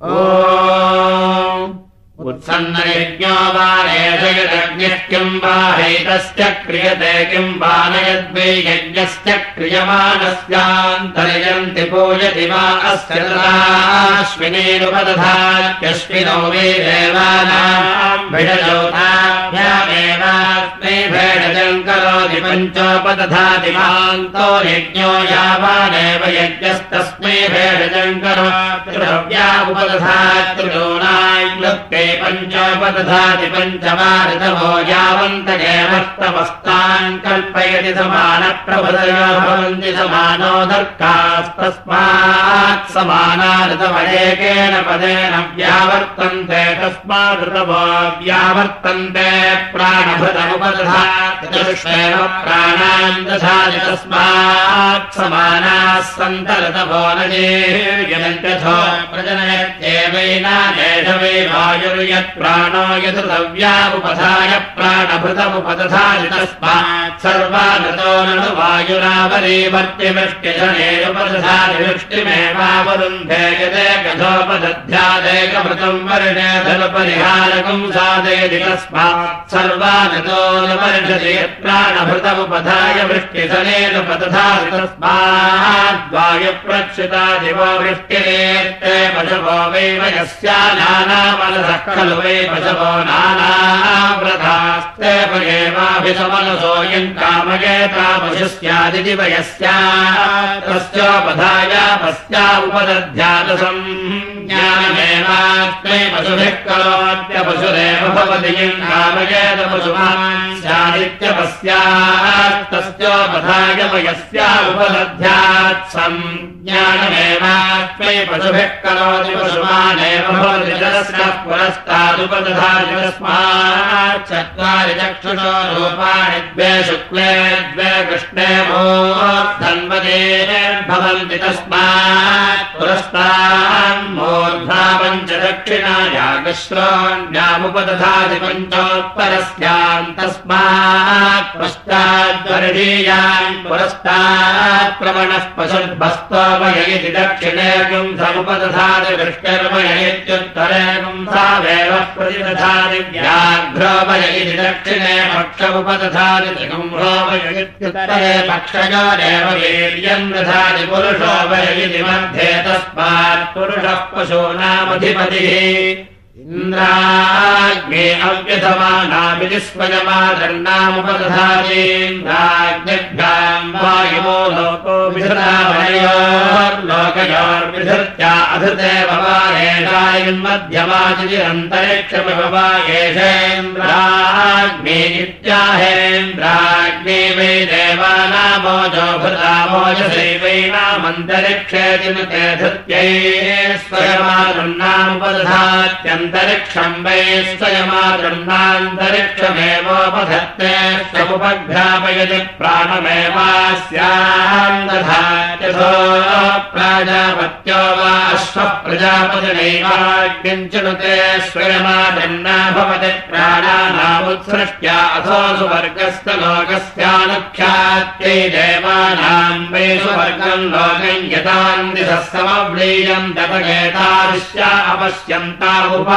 Oh. नेषयदग्निः किम् वा हैतस्य क्रियते किम् वा नयद्वै यज्ञस्य क्रियमाणस्यान्तर्यन्ति भेषजम् करोति पञ्चोपदधाति महान्तो यज्ञो यावानेव यज्ञस्तस्मै भेषजम् करोति द्रव्या उपदधात्रिलोनाय पञ्चोपदधाति पञ्चमाऋतमो यावन्तकेवस्तमस्तान् कल्पयति समानप्रभृतयो भवन्ति समानो दर्कास्तस्मात् समानाऋतमयेकेन पदेन व्यावर्तन्ते ऋतवो व्यावर्तन्ते प्राणभृतमुपदधातिष्वेव प्राणान् दधाति तस्मात् समानाः सन्तऋतवो न जेयन्त्यथो प्रजनयत्येवैनादेश वै वायु यत्प्राणो यद्रव्यामुपधाय प्राणभृतमुपदधाति तस्मात् सर्वानतो ननु वायुरावरीवर्त्यवृष्ट्यजनेरुपदधाति वृष्टिमेवावरुन्धे यदेकथोपदध्यादेकमृतम् वर्णे धनुपरिहारकम् साधयति तस्मात् सर्वानतो न वर्षति यत्प्राणभृतमुपधाय वृष्टिधनेरुपदधाति तस्मात् वायुप्रक्षिता दिवो वृष्टिरेत्ते पशवो वैव यस्या नानामलसः खलु वै पशवो नानाव्रतास्ते एवाभिसमनसोऽयम् कामयेता पशुस्यादिति वयस्या तस्योपधाया पस्या ज्ञानमेवास्मै पशुभिः किम् कामयेत पशुमान् स्यादित्यपस्यास्तस्योपधाय वयस्या ज्ञानमेवास्मै पशुभिः करोति पशुमानेव भवति जलस्य पुरस्तादुपदधाति तस्मात् चत्वारि चक्षुषो रूपाणि द्वे शुक्ले द्वे कृष्णे मोर्धन्वते भवन्ति तस्मात् पुरस्तान् मूर्धा दक्षिणा यागश्रोण्यामुपदधाति पञ्चोत्तरस्याम् तस्मात् पश्चाद्वर्षीयान् पुरस्तात् प्रवणः पशुर्भस्तोमय इति दक्षिणे किम् समुपदधाति वृष्टिर्मय इत्युत्तरेकम् सावेव प्रतिदधाति व्याघ्रोमय इति दक्षिणे पक्षमुपदधाति त्रिगुम्भोमय इत्युत्तरे पक्षयोरेव वीर्यम् दधाति पुरुषोमय इति मध्ये तस्मात् पुरुषः पशूनामधिपतिः इन्द्राग्ने अव्यथमानामितिस्वयमादन्नामुपदधानेन्द्राग्निभ्याम् वायुमो लोको विधृतामयोर्लोकयोर्विधृत्या अधृते भवानेशायुन्मध्यमाचिरन्तरिक्षमिभवागेशेन्द्राग्ने इत्याहेन्द्राग्ने वै देवानामोजो धृत्यै न्तरिक्षम् वै स्वयमादृह्णान्तरिक्षमेवोपधत्ते स्वमुपघ्रापयति प्राजापत्यो वा स्वयमादन्ना भवति प्राणानामुत्सृष्ट्या अथो सुवर्गस्य लोकस्यानुख्यात्यै देवानाम् वै सुवर्गम् लोकम् यतान्दिशः समव्लीयम् तपगेतादिश्या अपश्यन्तामुप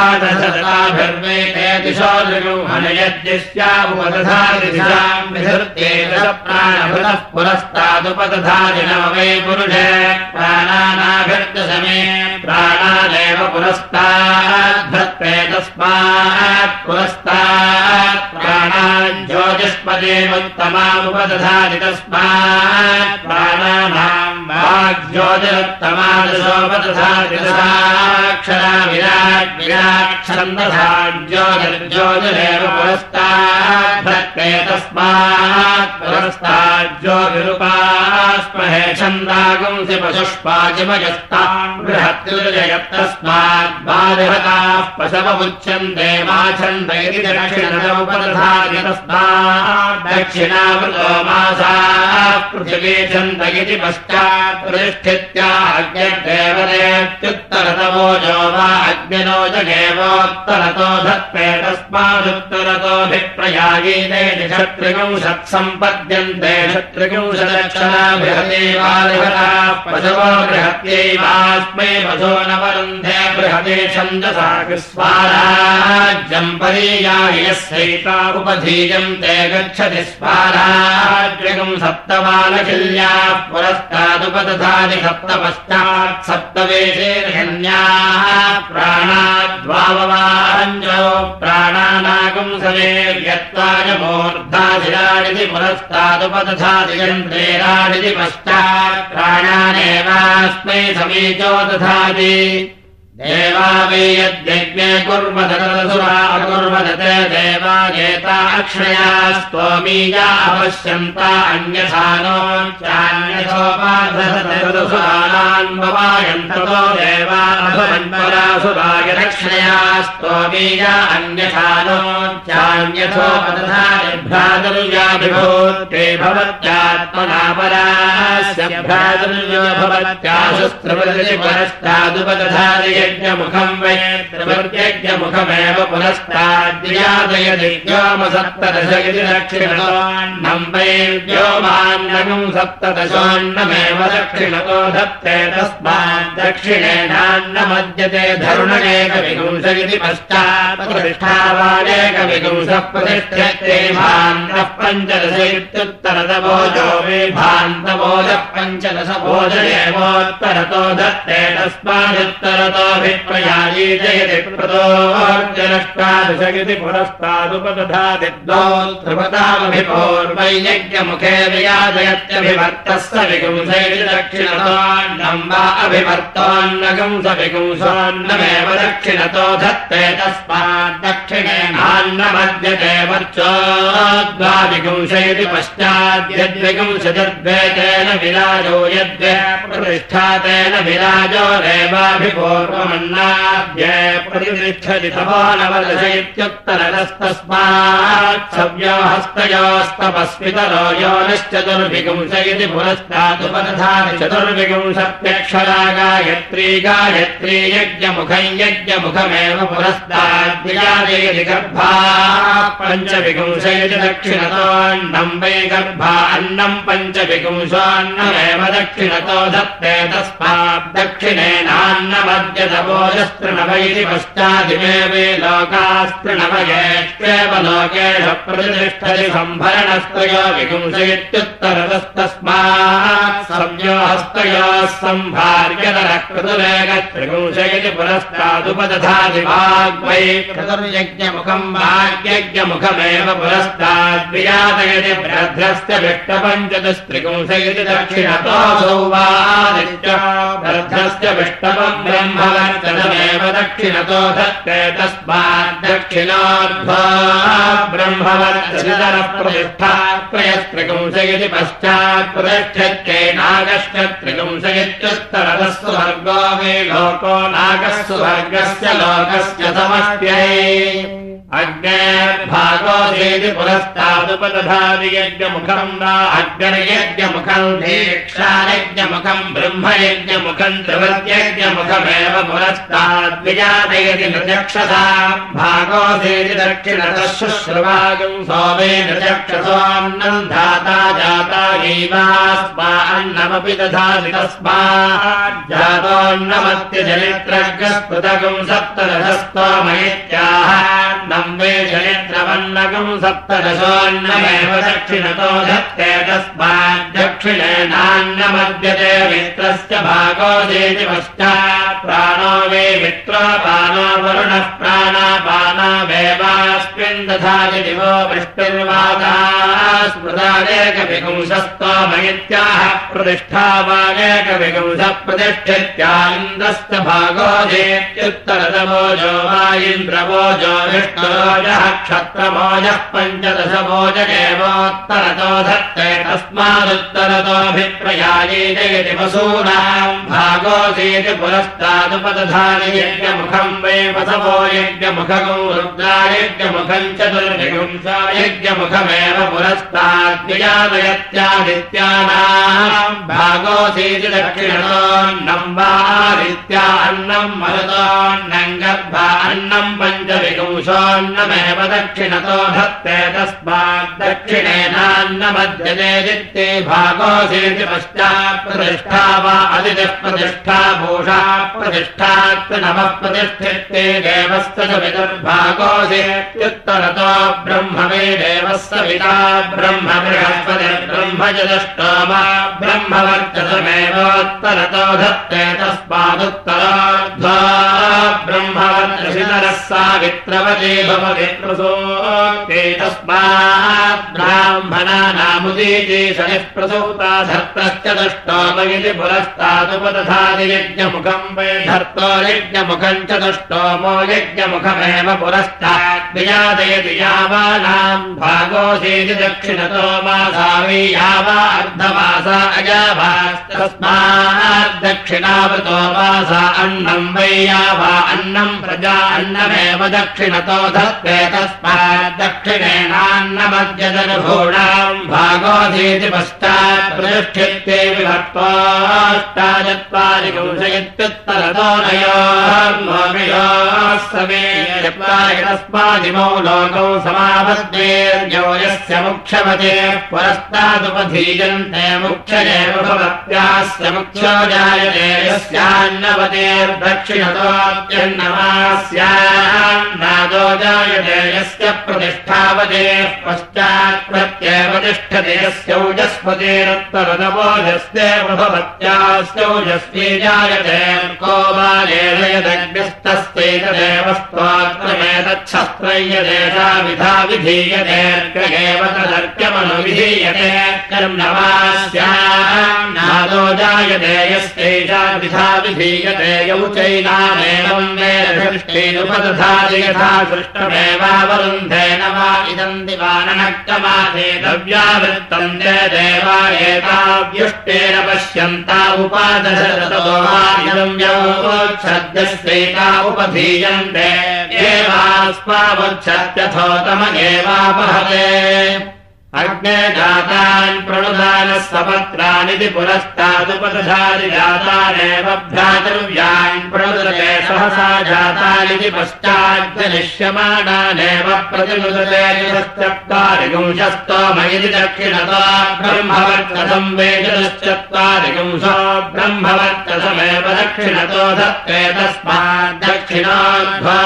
पुरस्तादुपदधादि नव वै पुरुषे प्राणानाभिर्दशमे प्राणादेव पुरस्ताद्भत्ते तस्मात् पुरस्तात् प्राणान् ज्योतिष्पदेवोत्तमामुपदधाति तस्मात् प्राणानाम् वाग्ज्योतिरुत्तमादशोपदधाति दशाक्षरा विराट् विराट्छन्दधाज्योतिर्ज्योतिरेव पुरस्ताद्भक्ते तस्मात् पुरस्ताज्योतिरुपास्महे छन्दागुंसि पशुष्पाचिमयस्ताम् बृहत्युजयत्तस्मात् बालिहताः पशवमुच्यन्ते मा छन्द इति दक्षिणमुपदधाति तस्मात् दक्षिणावृतो मासाः पृथिवी छन्द इति पश्चात् प्रतिष्ठित्या अग्निर्देवदेत्युत्तरतमोजो वा अग्निरोजगेवोत्तरतो धत्ते तस्मादुत्तरतोऽभिप्रयागीते षत्रिगुंशत्सम्पद्यन्ते षत्रिगुंशदक्षराबृहदेवापशवो बृहत्यैवास्मै पशो न वरुन्धे बृहते छन्दसा स्वाराज्यम् परीयायस्यैता उपधीयन्ते गच्छति स्वाराज्यगम् सप्तमालकिल्याः पुरस्तादुपदधानि सप्तपश्चात् सप्तवेशेर्हन्याः प्राणाद्वाववाञ्जो प्राणानागम् समेर्यत्वाय मूर्धाधिराडिति पुरस्तादुपदधादियन्त्रेराडिति पश्चात् प्राणानेवास्मै समीचो दधाति देवा वे यद्यज्ञे कुर्वदसुरा अकुर्वदते देवा गेता अक्षया स्तोमीया अपश्यन्ता अन्यथानो चान्यथोपाधसुरान्ववायन्ततो देवा अभवन्परासुराय रक्षया स्तोमीया अन्यथानो चान्यथोपदधाभ्रातुर्याभिभूते भवत्यात्मना परास्य भ्रातुर्यो भवत्याशुस्त्रवदति परस्तादुपदधादय यज्ञमुखम् वै त्रिवर्यज्ञमुखमेव पुनस्ताद्यादय दिव्योमसप्तदश इति दक्षिणतोऽन्नम् वै व्योमान्नगम् सप्तदशोऽन्नमेव दक्षिणतो धत्ते तस्मात् दक्षिणेनान्नमद्यते धरुणेकविगुंस इति प्रतिष्ठ्यते भान्तः भान्तभोजः पञ्चदश भोज एवोत्तरतो धत्ते तस्मादुत्तरतो द्वौत्रिपदामभिपूर्वैयज्ञमुखे वियाजयत्यभिभक्तः स विगुंसैति दक्षिणतोऽन्नम् वा अभिभर्तोऽन्नगम् स विगुंसोऽन्नमेव दक्षिणतो धत्ते तस्मात् दक्षिणेनान्नमद्यते वर्चोद्वाविगुंसैति पश्चाद्यद्विगुंसजद्वैतेन विराजो यद्वे प्रतिष्ठातेन विराजो देवाभिपूर्वमन्नाद्य प्रतिष्ठति तपो नवदश इत्युत्तरतस्तस्मात् सव्यो हस्तयोस्तपस्मितरो योनश्चतुर्भिगुंस इति पुरस्तादुपदधानि चतुर्विगुंसत्यक्षरा गायत्री गायत्री यज्ञमुखम् यज्ञमुखमेव पुरस्ताद्विजादयति गर्भा पञ्चविगुंस इति दक्षिणतोऽन्नम् वै गर्भा अन्नम् पञ्चविगुंसोऽन्नमेव दक्षिणतो धत्ते तस्मात् दक्षिणेनान्नमद्यतपोजस्तृणव इति पश्चादिमे वे लोकास्तृणवयेष्वेव लोकेष प्रतिष्ठति सम्भरणस्तयो विगुंस इत्युत्तरतस्तस्मात् संयो हस्तयोः सम्भार्यतरः इति पुरस्तादुपदधाति वाग्वै क्रतुर्यज्ञमुखम् वाग्यज्ञमुखमेव पुरस्ताद्वियादयति भ्रद्रस्य विष्टपञ्चतस्त्रिगुंस इति दक्षिणतोऽसौ वा भ्रद्रस्य विष्टपम् दक्षिणतो दक्षिणोद्भा ब्रह्मवर्चनप्रतिष्ठा त्रयस्त्रिगुंस इति पश्चात् प्रतिष्ठत्यै नागश्च इत्युत्तरतः सुवर्गो वे लोको नागः सुवर्गस्य लोकस्य समष्ट्यै अग्नेर्भागोधेति पुरस्तादुपदधाति यज्ञमुखम् वा अग्निर्यज्ञमुखम् दीक्षायज्ञमुखम् ब्रह्मयज्ञमुखम् त्रिवद्यज्ञमुखमेव पुरस्ताद्विजातयति नृचक्षसा भागोधेति दक्षिणतः शुश्रुवागम् सोमे नृचक्षसोऽन्नम् धाता जाता गैवास्मा अन्नमपि दधाति तस्मात् जातोऽन्नमत्यजनित्रग्रस्पृतगम् सप्तदशस्तोमयित्याह चरित्रवन्नकम् सप्तदशोऽन्नमेव दक्षिणतो धत्ते तस्मात् दक्षिणेनान्नमद्यते मित्रस्य भागो देति पश्चात् प्राणो वे मित्रापानो वरुणः प्राणापानावेवास्मिन् दधाति दिवो वृष्टिर्वादा स्मृतानेकविगुंसस्तोमयित्याह प्रतिष्ठावानेकविगुंस प्रतिष्ठित्या इन्द्रस्य भागो देत्युत्तरतमोजो वा इन्द्रवोजो विष्णुरोजः क्षत्रमोजः पञ्चदशमोज एवोत्तरतो धत्ते तस्मादुत्तर उत्तरतोऽभिप्रयायेति वसूनाम्। भागोऽसीति पुरस्तादुपदधानि यज्ञमुखम् वै वसवो यज्ञमुखगौ रुद्रायज्ञमुखम् चतुर्विगुंसा यज्ञमुखमेव पुरस्ताद्विजादयत्यादित्यानाम् भागोऽसीति मरुतोऽन्नम् गर्भा अन्नम् पञ्चविगुंशोऽन्नमेव दक्षिणतो धत्ते तस्मात् दक्षिणेनान्नमध्यते चित्ते भागोऽसीति पश्चात् प्रतिष्ठा वा अदितिः प्रतिष्ठा भूषा प्रतिष्ठात् नवः प्रतिष्ठिते देवस्य च विदुर्भागोऽसीत्युत्तरतो ब्रह्म मे देवस्य पिता ब्रह्म बृहस्पतिर्ब्रह्म च दष्टो वा ब्रह्मवर्चसमेवोत्तरतो धत्ते तस्मादुत्तराध्वा ब्रह्मवर्चसितरः सावित्रवती भवति प्रसोक्ते तस्मात् ब्राह्मणानामुदीति शनिः प्रसूता धर्तश्च दष्टोमयिति पुरस्तादुपदधाति यज्ञमुखम् वै धर्तो यज्ञमुखम् च दष्टोमो यज्ञमुखमेव पुरस्तात् यावानाम् भागोऽसीति दक्षिणतो मासा वै यावा अर्धमासा अजाभास्तस्मात् दक्षिणावृतो मासा अन्नम् वै यावा अन्नम् प्रजा अन्नमेव दक्षिणतो धत्ते तस्मात् दक्षिणेनान्नमद्यदनुभूणाम् भागोऽधीति पश्चात् प्रतिष्ठित्ते विभक्त्वाष्टाचत्वारिकंशयत्युत्तरतो नयोर्लोकयोः समे तस्मादिमौ लोकौ समापद्येर्यो यस्य मुक्षपते पुरस्तादुपधीयन्ते एव भवत्यास्य मुख्यो जायते यस्यान्नवतेर्दक्षिणतोऽप्यन्नमास्यान्नादो जायते यस्य प्रतिष्ठावते पश्चात् प्रत्येव तिष्ठते यस्यौजस्पतेरुत्तरदवोजस्येव भवत्यास्यौजस्वी जायते को बालेदयदग्निस्तस्यैतदेव स्तोत्रमेतच्छस्त्रय्यदेशा विधा विधीयते एव तदर्क्यमनुविधीयते कर्मणवास्यान्नादो जायते यस्यैषा विधा विधीयते यौ चैनामेवम् वेदृष्टेनुपदधाति यथा सृष्टमेवावरुन्धेन वा इदम् दिवाननक्कमाथे दव्यावृत्तम् ते देवा एताव्युष्टेन पश्यन्ता उपादशरतो वा इदम् व्यवोच्छद्यस्यैता उपधीयन्ते एवास्मावच्छत्यथोतमगेवापहते अग्ने जातान् प्रणुदानः सपत्रानिति पुरस्तादुपदधारि जातानेव भ्रातृव्यान् प्रणुदते सहसा जातानिति पश्चाद्यनिष्यमाणानेव प्रतिनुदते चतुश्चत्वारिगुंशस्तोमयिति दक्षिणता ब्रह्मवर्चसं वेदश्चत्वारिगुंशो ब्रह्मवर्चसमेव दक्षिणतो धत्ते तस्मात् दक्षिणाध्वा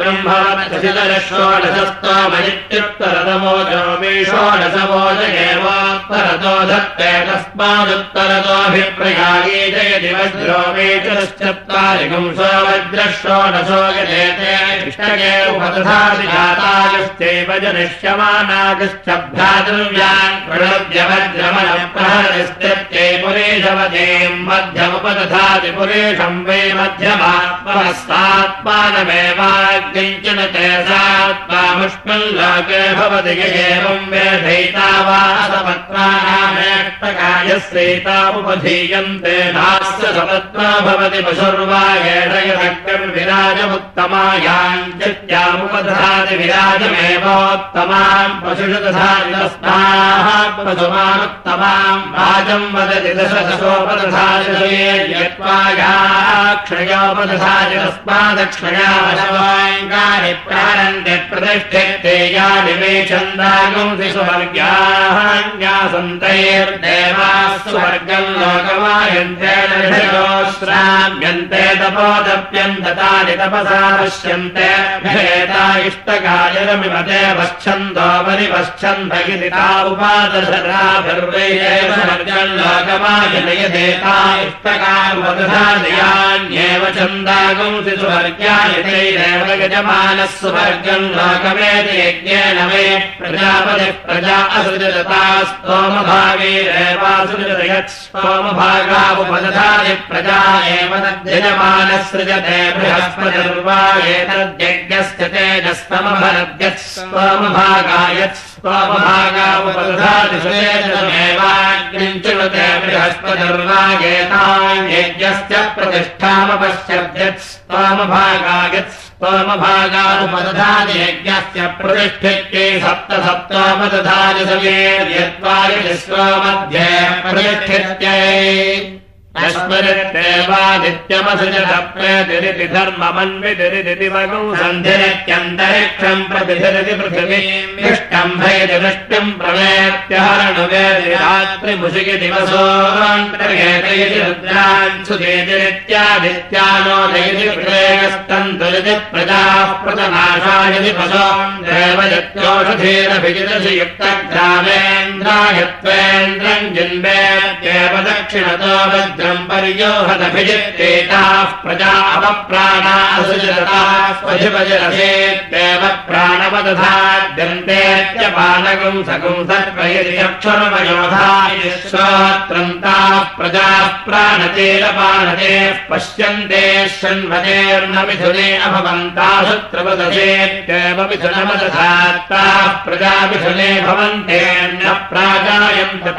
ब्रह्मवर्चसितरः षोडशस्तोमयित्युत्तरतमो जोमेषु षोडशवोजयेवोत्तरतो धत्ते तस्मादुत्तरतोऽभिप्रयागे जयति वज्रो वेचश्चत्वारिगुंसो वज्रः षोडशो यजेते इष्टके उपदधाति जातायुश्चैव जनिष्यमानागश्च पुरेशवतीम् मध्यमुपदधाति पुरेशम् वै ते सात्मामुष्मल्लोके भवति एवम् वेधैता वा सपत्नानामेष्टकायस्यैतामुपधीयन्ते नास्य सपत्ना भवति पशुर्वा एषयरक्कर्विराजमुत्तमायाञ्चित्यामुपदधाति विराजमेवोत्तमाम् क्षयोपदधाति तस्मादक्षया वशवाङ्गानि प्रारन्ते प्रतिष्ठिते यानि मे छन्दागुंसि सुवर्ग्यासन्तैर्देवाः स्वर्गम् लोकमायन्ते तपोदप्यन्ततानि तपसा पश्यन्ते भेता इष्टकायरमिव ते पश्चन्दो परिपश्चन् भगिता उपादशराभिर्वैरेव स्वर्गम् लोकमायनयदेता इष्टकामुपदधादयान्येव छन्दागुंसि सुवर्ग्यानि तैरेव यजमानः सुवर्गम् लोकमेति यज्ञेन मे प्रजापतिः प्रजा असृजता स्तोमभागावुपदधाति प्रजा एव तद्यजमानः सृजते बृहस्पतिर्वा एतद्यज्ञस्य तेजस्तम स्वमभरद्यत् स्वमभागायत् स्वमभागामुपदधातिमेवाग्निञ्चुनुते बृहस्पतिर्वागेतायज्ञस्य प्रतिष्ठामपश्यद्यत् स्वमभागायत् स्वमभागामुपदधादियज्ञस्य प्रतिष्ठित्ये सप्त सवे यत्त्वाय धर्ममन्वितिरितिवगुं सन्धिरित्यन्तरिक्षम् प्रतिधरति पृथिवीम् विष्टम् भयति वृष्टिम् प्रवेत्यहरणुवेदि रात्रिमुषिकि दिवसोऽन्तर्गेतयति रुद्रान् सुदेतिरित्यादित्यानो दयति प्रवेगस्तन्तरिति प्रजाः प्रतनाशायति पशो देवयत्योषधीरभिजितसि युक्तग्रामेन्द्रायत्वेन्द्रम् जिन्वेत्येव दक्षिणतो वज्र पर्योहदभिजित्तेताः प्रजा अपप्राणा असुजरतास्वधिपजरसेत्येव प्राणवदधाद्यन्तेत्यपानगुं सगुं सर्वयक्षरमयोधायश्रोत्रन्ताः प्रजाः प्राणतेरपानतेः पश्यन्ते शन्वतेर्न मिथुने अभवन्ताशुत्रवदसेत्येव मिथुनमदधात्ताः प्रजा मिथुने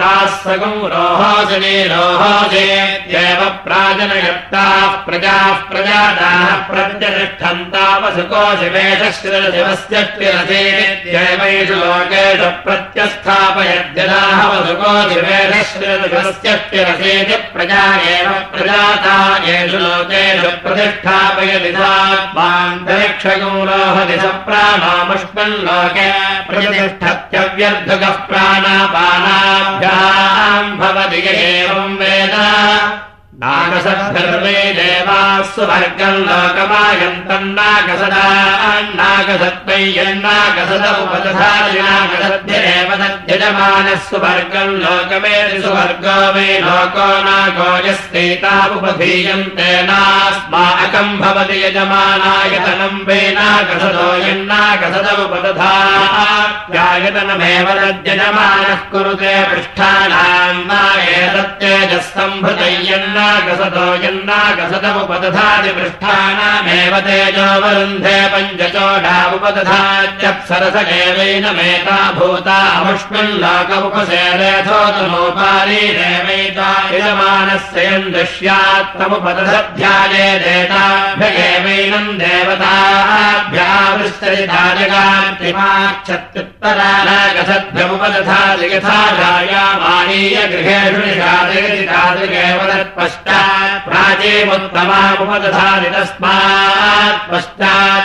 ताः सगुं रोहोजने रोहोजे ेव प्राजनयत्ताः प्रजाः प्रजाताः प्रत्यतिष्ठन्तावसुको शिवेशश्रिरशिवस्यष्टिरसेत्येवैषु लोकेषु प्रत्यस्थापयद्यदाः वसुको शिवेशश्रिरशिवस्यष्टिरसेति प्रजा एव प्रजाता येषु लोकेषु प्रतिष्ठापयति सान्तरिक्षगौरोहति स प्राणामुष्मल्लोके प्रतिष्ठत्यव्यर्धुकः प्राणापानाभ्याम् भवति एवम् वेद नागसद्धर्वे देवास्सु वर्गम् लोकमायन्तम् नागसदान्नागसत्वै यन्नागसद उपदधादिनागसद्येव तद्यजमानस्सु वर्गम् लोकमेति सुवर्गो मे लोको नागो यस्तेतामुपधीयन्ते नास्माकम् भवति यजमानायतनम् वे नागसदो यन्नागसद उपदधायतनमेव तद्यजमानः कुरुते पृष्ठानाम् वा एतत्तेजस्तम्भृतयन्ना नागसतो यन्नागसतमुपदधातिपृष्ठानामेव तेजोवरुन्धे पञ्चचोडामुपदधात्यप्सरसगेवैनमेता भूता अमुष्मिल्लोकमुपसेरेथोतमोपारीरेवैता यजमानस्य यम् दृश्यात्तमुपदध्याये देताभ्यगेवैनम् देवताभ्यावृष्टरिताजगात्रिमाक्षत्युत्तरा नागसद्भ्यमुपदधाति यथा जायामानीय गृहेषु निषादयति तादृगेव पश्चात् प्राचीमुत्तमामुपदधाति तस्मात् पश्चात्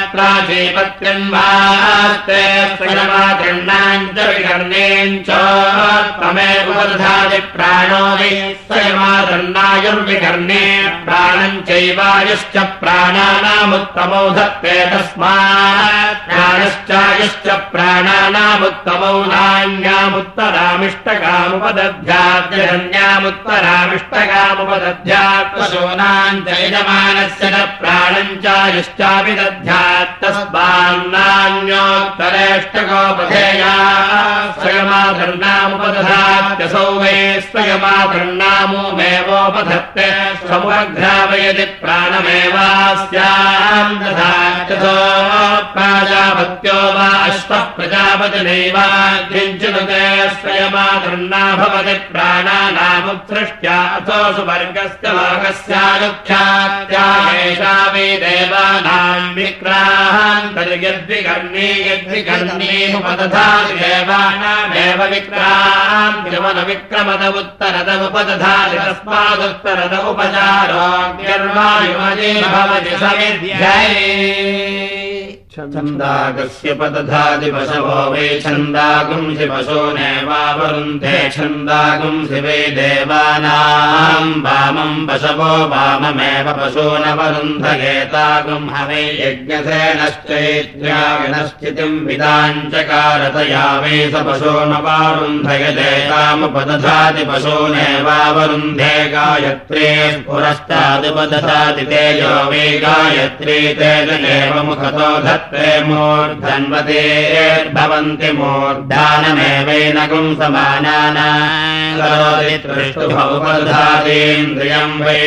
प्राणो वै स्वयमाकर्णायुर्विकर्णे प्राणम् चैवायुश्च प्राणानामुत्तमौ धत्ते तस्मात् प्राणश्चायुश्च प्राणानामुत्तमौ नान्यामुत्तरामिष्टकामुपदध्याद्यन्यामुत्तरामिष्टकामुपदध्या ध्यात्मशोनाञ्चयजमानस्य न प्राणम् चायुश्चापि दध्यात्तस्मान्नान्योत्तरेष्टकोपधेया स्वयमाधर्नामुपदधात्यसौ वै स्वयमाधर्नामो मेवोपधत्ते समुपघ्रापयति प्राणमेवास्याम् दधात्यसो प्राजापत्यो वा अश्वः प्रजापतिनैवा भवति प्राणानामुत्सृष्ट्या अथो सुवर्गस्य लोकस्यानुख्यात्यायेषा वै देवानाम् विक्रान्तर्यद्विकर्णी यद्विकर्णीमुपदधाति देवानामेव विक्रान्तिमन विक्रमद उत्तरदमुपदधाति तस्मादुत्तरद उपचारोग्यर्वायुमजे भवति समिध्यै छन्दागस्य पदधाति पशवो वै छन्दागुंसि पशूनेवावरुन्धे छन्दागुंसि वै देवानाम् वामम् पशवो वाममेव पशूनवरुन्धगेतागुम् हवै यज्ञसेनश्चैत्र्याविनश्चितिम् विदाञ्चकारतया वै स पशूनवारुन्धयदेतामुपदधाति पशूनेवावरुन्धे गायत्रे पुरश्चादुपदधाति तेजो वै गायत्री तेजनेव मुखतो धत् धत्ते मूर्धन्वतेर्भवन्ति मूर्धानमेवैनगुम् समानानाम् तृष्टुभौपदधातीन्द्रियम् वै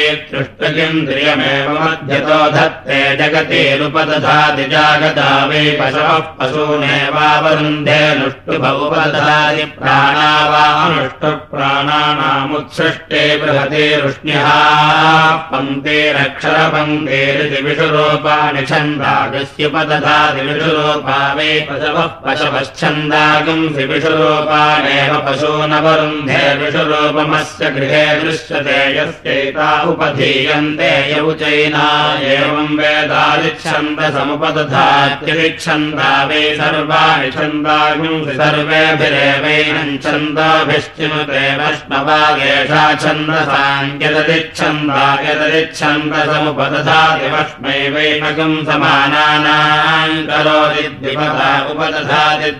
मध्यतो धत्ते जगतेरुपदधाति जागता वै पशवः पशूनेवावरुन्धे नुष्टुभौपदधाति प्राणा वा अनुष्टुप्राणानामुत्सृष्टे बृहते रुष्ण्यः पङ्क्तेरक्षरपङ्क्तेरिति विषुरूपाणि छन्दागस्युपदधाति विषुरूपा वै पशवः पशवश्छन्दागुंसि विषुरूपाणेव पशूनवरुन्धे विषुरूपमस्य गृहे दृश्यते यस्यैता उपधीयन्ते यौचैना एवम् वेदादिच्छन्द समुपदधात्यदिच्छन्दा वै सर्वाणि छन्दागुंसि सर्वेभिरेवैनम् छन्दोभिश्चिनुते वैष्णवागेषा छन्दसाङ्क्यददिच्छन्दा यददिच्छन्द समुपदधाति वष्मैवैनगम्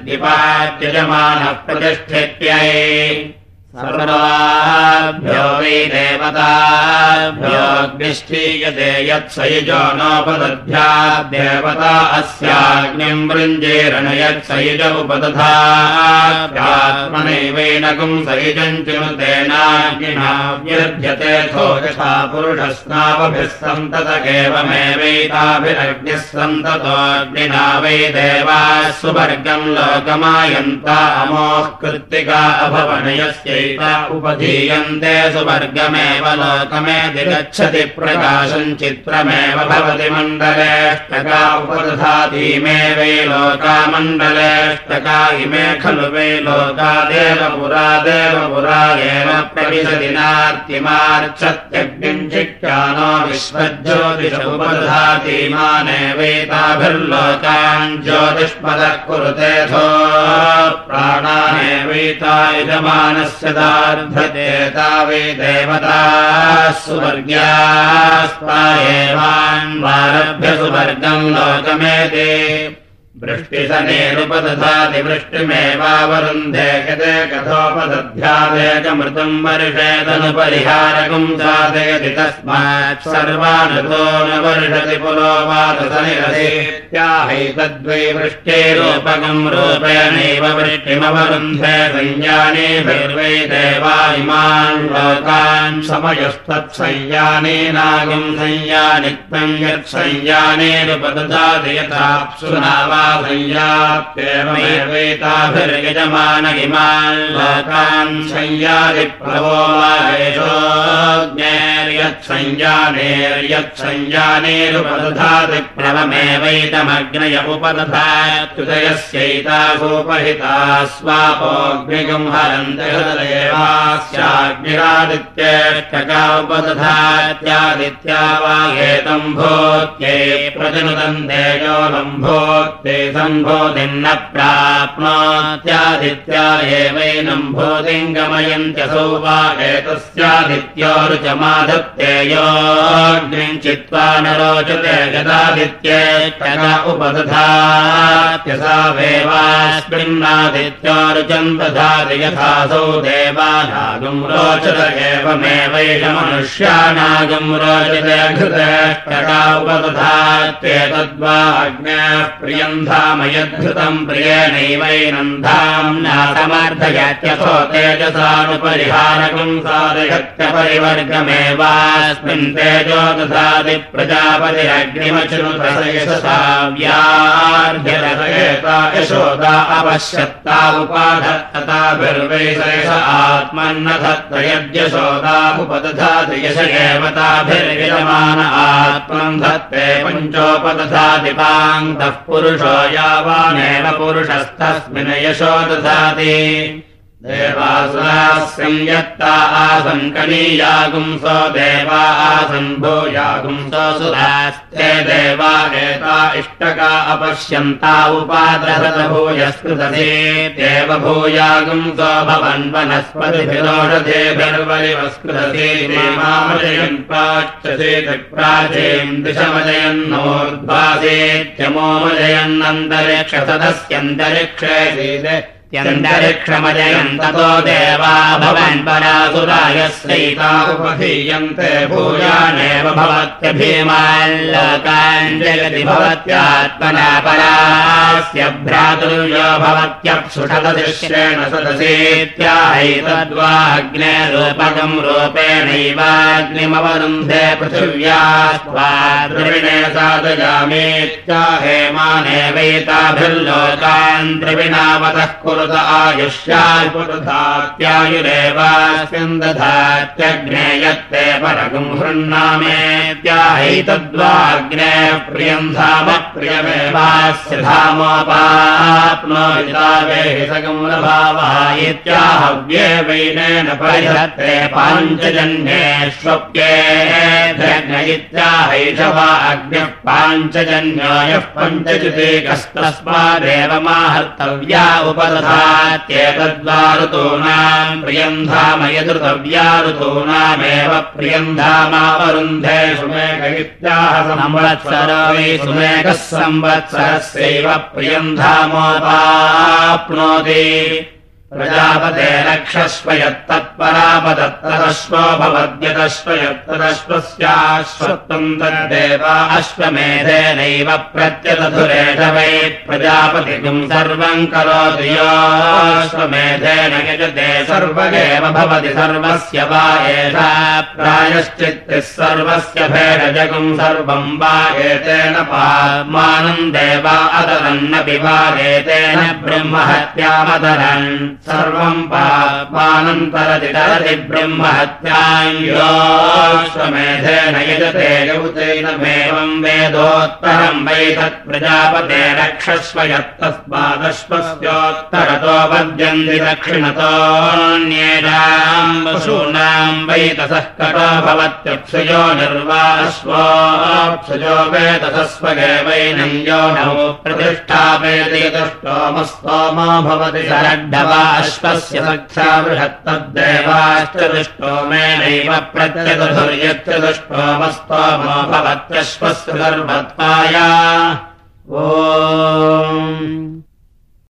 द्विपात्यजमानः प्रतिष्ठित्यै सर्वाभ्यो वै देवताभ्योऽग्निष्ठीयते यत्सयुजो नोपदध्याद्देवता अस्याग्निम् वृञ्जेरण यत्सयुज उपदधात्मनैवैनकुम् सयुजम् चिनुतेनाग्निना व्यर्थ्यतेऽथो यथा पुरुषस्नावभिः सन्ततकेवमेवैताभिरग्निः सन्ततोऽग्निना वै देवाः सुवर्गम् लोकमायन्ता अमोः कृत्तिका उपधीयन्ते सुवर्गमेव लोकमेधिगच्छति प्रकाशम् चित्रमेव भवति मण्डलेष्टका उपदधातीमे वै लोकामण्डलेष्टका इमे खलु वै पुरा देव पुरा एव प्रविशति नार्तिमार्चत्यग्निम् चिक्यानो विश्वज्योतिष उपदधातीमानेवैताभिर्लोकान् ज्योतिष्पदः कुरुतेऽथो प्राणानेवैता यजमानस्य दार्धते तावै देवताः सुवर्ग्यास्ता एवान्वारभ्य सुवर्गम् लोकमेते वृष्टिसनेरुपदधाति वृष्टिमेवावरुन्धे कते कथोपदध्यादेकमृतम् वर्षेदनुपरिहारकम् साधयति तस्मात् सर्वानतो न वर्षति पुरोवादसनिरसेत्याहैतद्वै वृष्टेरूपकम् रूपेणैव वृष्टिमवरुन्धे संयानेभिर्वै देवा इमान् लोकान् समयस्तत्संयानेनागम् संयानित्वम् यत्संयानेरुपदधाति यथाप्सुना वा संयाप्येवमेवैताभिर्यजमान इमान् लोकान् संयादिप्रभो मायेषोऽज्ञैर्यत्संयानेर्यत्संयानेरुपदधाति प्लवमेवैतमग्नय उपदधात्युदयस्यैतासोपहिता स्वापोऽग्निगम् हरन्ति हृदयेवास्याग्निरादित्येष्टका उपदधात्यादित्या वा एतम् भूत्यै प्रतिनुदम् तेजो सम्भोधिन्न प्राप्नोत्यादित्या एवैनम् भूतिम् गमयन्त्यसौ वा एतस्यादित्योरुचमाधत्तेयोऽग्निम् चित्वा न रोचते गदादित्येष्टका उपदधात्यसा वेवास्मिन्नादित्योरुचम् दधाति यथासौ देवानागम् रोचत एवमेवैष मनुष्यानागम् रोचते घृतेष्टका उपदधात्येतद्वा अग्न्याः प्रियम् प्रियेणैवैनम् धाम्ना समर्थयत्यथो तेजसानुपरिहारकम् साधयत्यपरिवर्गमेवास्मिन् तेजो दधाति प्रजापतिरग्निमचनुतयशसाव्यार्ध्यरसयेता यशोदा अपश्यत्ता उपाधत्तताभिर्वैशयश आत्मन्न धत्त यद्यशोदामुपदधाति यश एव ताभिर्विजमान आत्मम् धत्ते पञ्चोपदधाति पाङ्क्तः पुरुषो यावानेव पुरुषस्तस्मिन् यशो दधाति देवासुराः संयत्ता आसन् कनीयागुंसो देवा आसन् सुरास्ते देवा एता इष्टका अपश्यन्ता उपाद्रहत भूयस्कृतसे देव भूयागुंसो भवन् वनस्पतिभिरोषधेभिर्वलिवस्कृतसे मामजयन् प्राच्यसेति प्राचीम् दिशमजयन्नोर्ध्वासेत्यमोमजयन्नन्तरिक्षसदस्यन्तरिक्षे इत्यन्तरिक्षमजयन्ततो देवा भवन् भवत्यभीमाल्लोकान् जगति भवत्यात्मना परास्य भ्रातुर्यो भवत्यप्सुषदृश्येण सदसेत्याहैतद्वाग्ने रूपकम् रूपेणैवाग्निमवरुन्धे पृथिव्या द्रविणे साधयामेत्याहेमानेवैताभिर्लोकान् द्रविणावतः कुरुत आयुष्यायुरेवास्मिन् दधात्यग्ने यत्ते परगम् हृन्नामेत्याहैतद्वाग्ने प्रियम् धाम प्रियमेवास्य धामोपाप्नोहितावेहि सगम् लभावः इत्याहव्ये वैनेन परिहत्ते पाञ्चजन्येष्वप्ये इत्याहैषवा अग्निः पाञ्चजन्यायः पञ्चचितेकस्तस्मादेव माहर्तव्या उपदधात्येतद्वा ऋतूनाम् प्रियम् धाम यदृतव्या ऋतूनामेव प्रियम् धामावरुन्धे इत्याह संवत्सरो वै सुमेकः संवत्सरस्यैव प्रियम् धामोपाप्नोति प्रजापते रक्षस्व यत्तत्परापदत्तदश्वो भवद्यदश्व यत्तदश्वस्याश्वत्वम् तद्देवा अश्वमेधेनैव प्रत्यदधुरेष वै प्रजापतिम् सर्वम् करोति योऽश्वमेधेन यजते सर्वगेव भवति सर्वस्य वा एषा प्रायश्चित्तिः सर्वस्य भेदजगुम् सर्वम् वा एतेन पात्मानम् देवा अदरन्नपि एतेन ब्रह्महत्यामदरन् सर्वम् पापानन्तरति तरति ब्रह्महत्यायोश्वमेधेन यजते यौतेनमेवम् वेदोत्तरम् वै तत्प्रजापते रक्षस्व यत्तस्मादश्वस्योत्तरतो पद्यन्ति दक्षिणतोऽन्येषाम् पशूनाम् वैतसः कटो भवत्यप्सुयो निर्वाश्वोऽप्सुजो वेतसस्वगेवैनम् यो नौ प्रतिष्ठापयति यतस्तोमस्तोमो भवति सरड्ढवा अश्वस्य सख्या बृहत्तद्देवाश्चतुष्टोमेनैव प्रत्यदधुर्यच्चतुष्टोमस्तोमो भवत्यश्वस्य सर्वत्वाया ओ